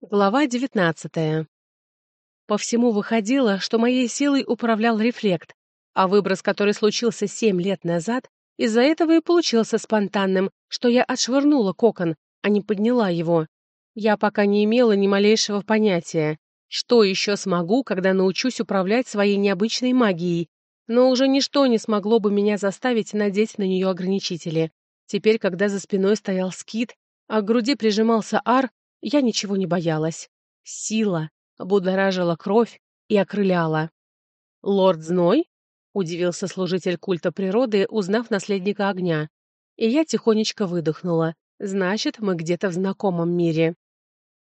Глава девятнадцатая. По всему выходило, что моей силой управлял рефлект, а выброс, который случился семь лет назад, из-за этого и получился спонтанным, что я отшвырнула кокон, а не подняла его. Я пока не имела ни малейшего понятия, что еще смогу, когда научусь управлять своей необычной магией, но уже ничто не смогло бы меня заставить надеть на нее ограничители. Теперь, когда за спиной стоял скит, а к груди прижимался ар, я ничего не боялась. Сила будоражила кровь и окрыляла. «Лорд Зной?» — удивился служитель культа природы, узнав наследника огня. И я тихонечко выдохнула. «Значит, мы где-то в знакомом мире».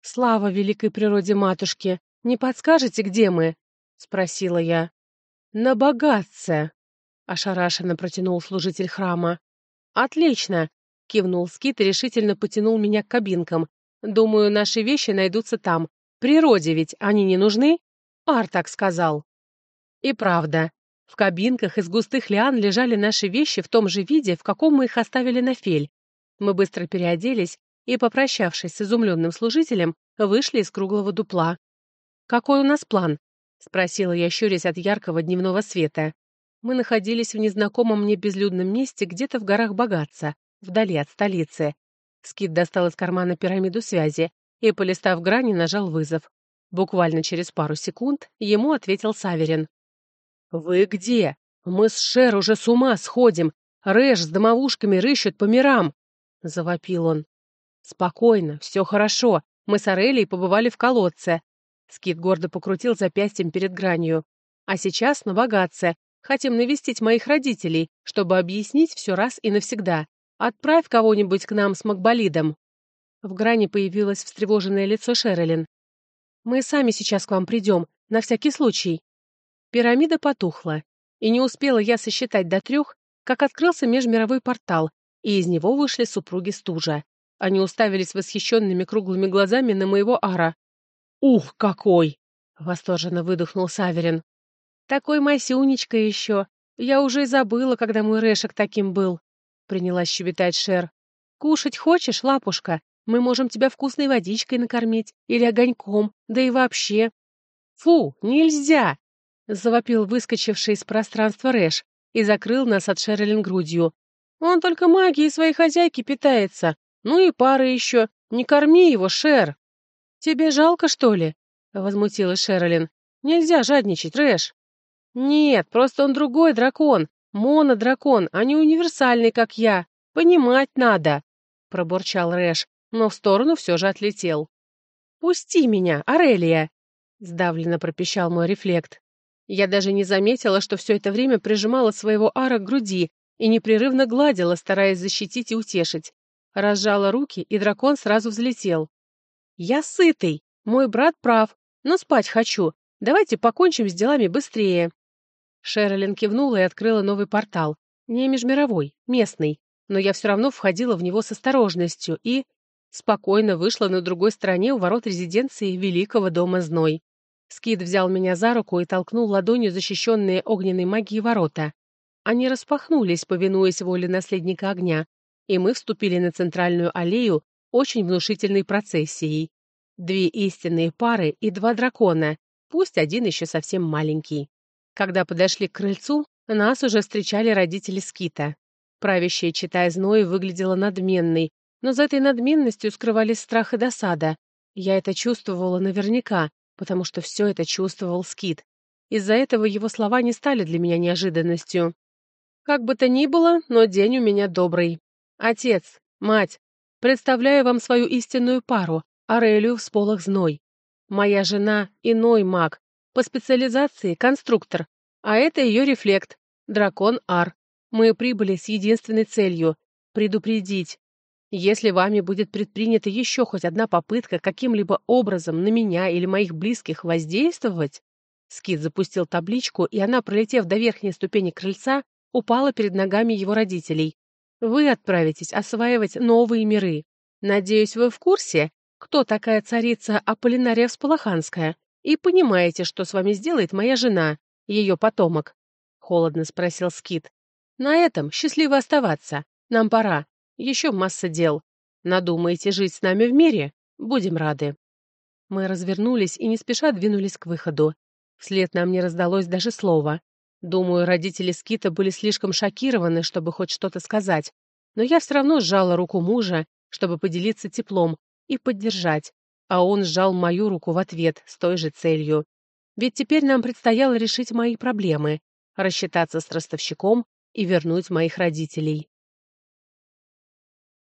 «Слава великой природе матушки! Не подскажете, где мы?» — спросила я. «На богатце!» — ошарашенно протянул служитель храма. «Отлично!» — кивнул Скит и решительно потянул меня к кабинкам, Думаю, наши вещи найдутся там. Природе ведь они не нужны? Ар так сказал. И правда. В кабинках из густых лиан лежали наши вещи в том же виде, в каком мы их оставили на фель. Мы быстро переоделись и, попрощавшись с изумленным служителем, вышли из круглого дупла. «Какой у нас план?» — спросила я, щурясь от яркого дневного света. Мы находились в незнакомом мне безлюдном месте где-то в горах Богатца, вдали от столицы. Скит достал из кармана пирамиду связи и, полистав грани, нажал вызов. Буквально через пару секунд ему ответил Саверин. «Вы где? Мы с Шер уже с ума сходим. Рэш с домовушками рыщут по мирам!» — завопил он. «Спокойно, все хорошо. Мы с Орелией побывали в колодце». Скит гордо покрутил запястьем перед гранью. «А сейчас на богатце. Хотим навестить моих родителей, чтобы объяснить все раз и навсегда. «Отправь кого-нибудь к нам с Макболидом». В грани появилось встревоженное лицо Шерлин. «Мы сами сейчас к вам придем, на всякий случай». Пирамида потухла, и не успела я сосчитать до трех, как открылся межмировой портал, и из него вышли супруги стужа. Они уставились восхищенными круглыми глазами на моего ара. «Ух, какой!» — восторженно выдохнул Саверин. «Такой масюнечка еще. Я уже и забыла, когда мой Решек таким был принялась щебетать Шер. «Кушать хочешь, лапушка? Мы можем тебя вкусной водичкой накормить или огоньком, да и вообще». «Фу, нельзя!» — завопил выскочивший из пространства Рэш и закрыл нас от Шерлин грудью. «Он только магией своей хозяйки питается. Ну и пары еще. Не корми его, Шер!» «Тебе жалко, что ли?» — возмутилась Шерлин. «Нельзя жадничать, Рэш». «Нет, просто он другой дракон. Монодракон, а не универсальный, как я. Понимать надо, — пробурчал Рэш, но в сторону все же отлетел. «Пусти меня, Арелия!» — сдавленно пропищал мой рефлект. Я даже не заметила, что все это время прижимала своего ара к груди и непрерывно гладила, стараясь защитить и утешить. Разжала руки, и дракон сразу взлетел. «Я сытый, мой брат прав, но спать хочу. Давайте покончим с делами быстрее». Шерлин кивнула и открыла новый портал. Не межмировой, местный. Но я все равно входила в него с осторожностью и... Спокойно вышла на другой стороне у ворот резиденции Великого дома Зной. Скид взял меня за руку и толкнул ладонью защищенные огненной магией ворота. Они распахнулись, повинуясь воле наследника огня, и мы вступили на центральную аллею очень внушительной процессией. Две истинные пары и два дракона, пусть один еще совсем маленький. Когда подошли к крыльцу, нас уже встречали родители Скита. Правящая читая зной выглядела надменной, но за этой надменностью скрывались страх и досада. Я это чувствовала наверняка, потому что все это чувствовал Скит. Из-за этого его слова не стали для меня неожиданностью. Как бы то ни было, но день у меня добрый. Отец, мать, представляю вам свою истинную пару, Арелию в сполох зной. Моя жена — иной маг, по специализации конструктор, а это ее рефлект, дракон Ар. Мы прибыли с единственной целью — предупредить. Если вами будет предпринята еще хоть одна попытка каким-либо образом на меня или моих близких воздействовать... Скит запустил табличку, и она, пролетев до верхней ступени крыльца, упала перед ногами его родителей. Вы отправитесь осваивать новые миры. Надеюсь, вы в курсе, кто такая царица Аполлинария Всполоханская? И понимаете, что с вами сделает моя жена, ее потомок?» — холодно спросил Скит. «На этом счастливо оставаться. Нам пора. Еще масса дел. Надумаете жить с нами в мире? Будем рады». Мы развернулись и не спеша двинулись к выходу. Вслед нам не раздалось даже слова. Думаю, родители Скита были слишком шокированы, чтобы хоть что-то сказать. Но я все равно сжала руку мужа, чтобы поделиться теплом и поддержать, а он сжал мою руку в ответ с той же целью. Ведь теперь нам предстояло решить мои проблемы, рассчитаться с ростовщиком и вернуть моих родителей.